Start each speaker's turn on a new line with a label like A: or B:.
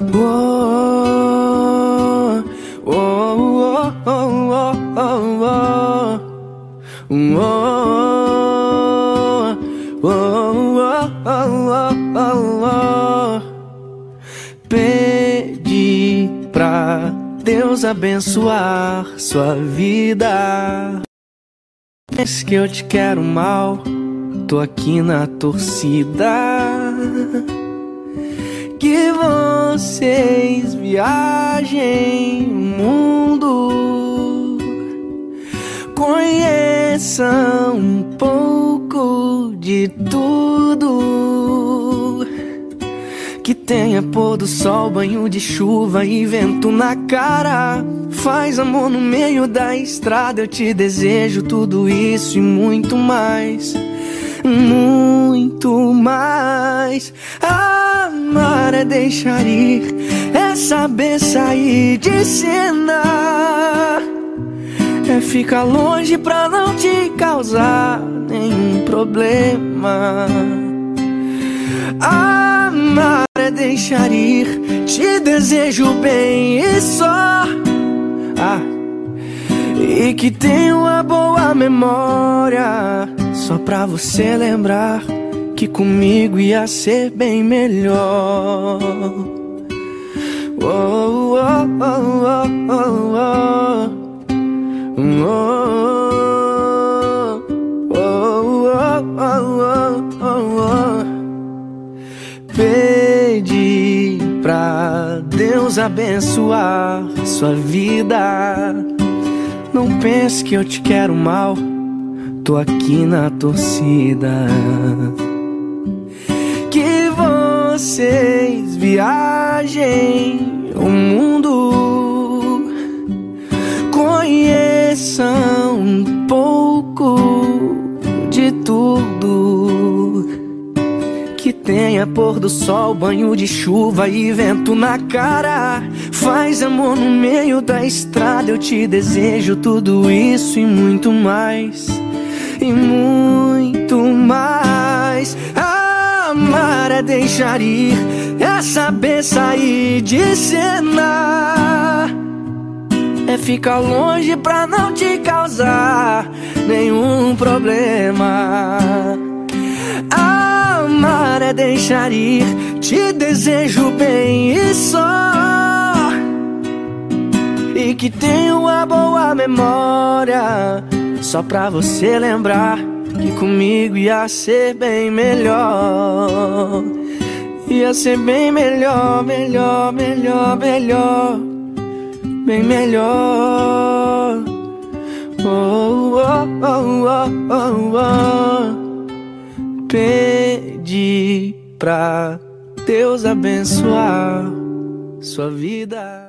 A: oh, oh, Pedi pra Deus abençoar sua vida. Mas que eu te quero mal, tô aqui na torcida. Que vocês viajem o mundo, conheçam um pouco de tudo. Que tenha pôr do sol, banho de chuva e vento na cara. Faz amor no meio da estrada, eu te desejo tudo isso e muito mais. Muito mais. Amar é deixar ir, é saber sair de cena. É ficar longe pra não te causar nenhum problema. Amar é deixar ir, te desejo bem e só. Ah, e que tenha uma boa memória, só pra você lembrar que comigo ia ser bem melhor. Pedi pra Deus abençoar sua vida. Não pense que eu te quero mal, tô aqui na torcida. Vocês viajem o mundo, conheçam um pouco de tudo. Que tenha pôr do sol, banho de chuva e vento na cara. Faz amor no meio da estrada, eu te desejo tudo isso e muito mais. E muito mais. Amar é deixar ir, é saber sair de cena. É ficar longe pra não te causar nenhum problema. Amar é deixar ir, te desejo bem e só. E que tenha uma boa memória, só pra você lembrar que comigo ia ser bem melhor. Ia ser bem melhor, melhor, melhor, melhor, bem melhor. Oh, oh, oh, oh, oh, oh. Pedi pra Deus abençoar sua vida.